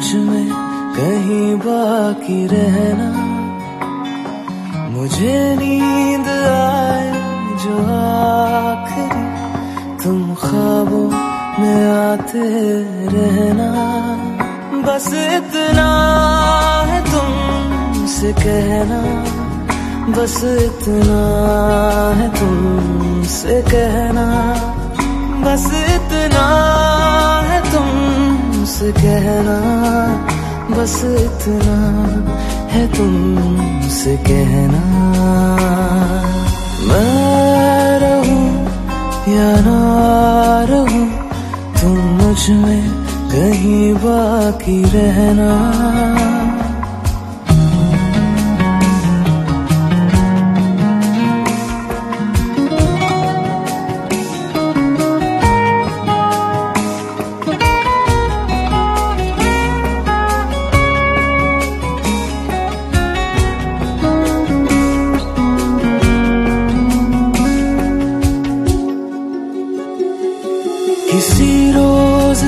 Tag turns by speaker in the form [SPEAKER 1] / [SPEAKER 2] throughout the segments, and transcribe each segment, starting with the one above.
[SPEAKER 1] में कहीं बाकी रहना। मुझे नींद आए जो आखिरी तुम ख्वाबों में आते रहना। बस इतना है तुमसे कहना। बस इतना है तुमसे कहना। बस इतना है तुमसे कहना। बस इतना है तुमसे कहना। मैं रहूँ या ना रहूँ, तुम मुझमें कहीं बाकी रहना।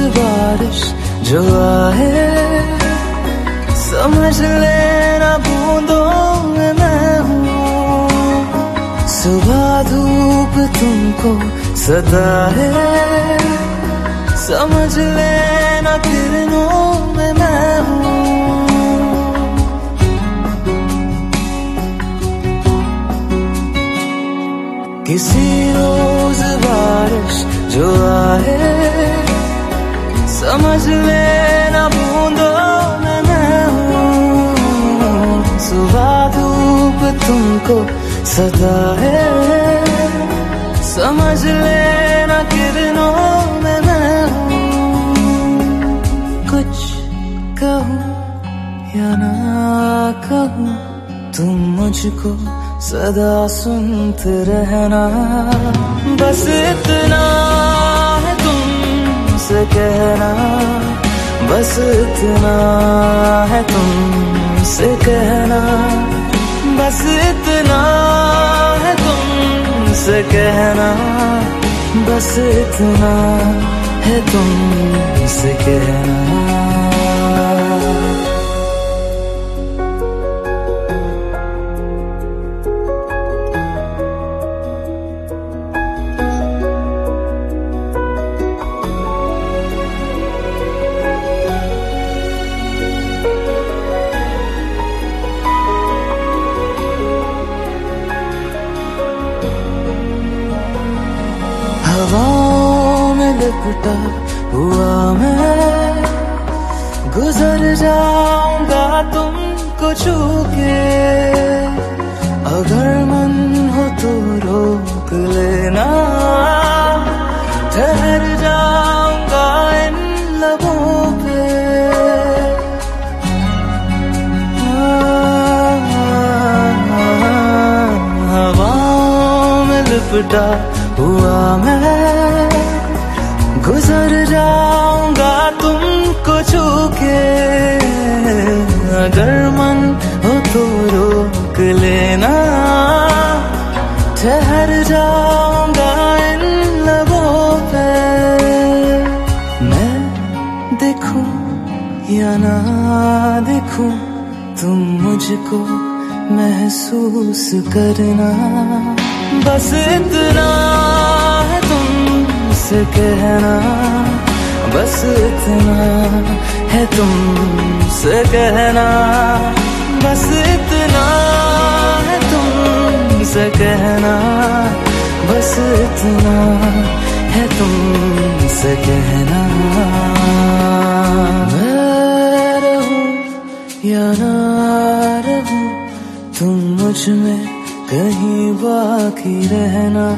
[SPEAKER 1] बारिश जो आए, समझ लेना बूंदों में मैं हूँ। सुबह धूप तुमको सदा है, समझ लेना किरणों में मैं हूँ। किसी रोज बारिश जो आए समझ लेना बूंदों में मैं। सुबह धूप तुमको सदा है। समझ लेना किरणों में मैं। कुछ कहूँ या ना कहूँ, तुम मुझको सदा सुनते रहना। बस इतना तुमसे कहना, बस इतना है तुम से कहना, बस इतना है तुम से कहना, बस इतना है तुमसे कहना। हवाओं में लिपटा हुआ मैं। गुजर जाऊँगा तुमको छू के अगर मन हो तो रोक लेना। ठहर जाऊँगा इन लबों पे। हवाओं में लिपटा हुआ मैं गुजर जाऊँगा तुमको छू के अगर मन हो तो रोक लेना। ठहर जाऊँगा इन लबों पे। मैं देखूँ या ना देखूँ, तुम मुझको महसूस करना। बस इतना तुमसे कहना, बस इतना है तुमसे कहना, बस इतना है तुमसे कहना, बस इतना है तुमसे कहना। मैं या ना तुम मुझमें कहीं बाकी रहना।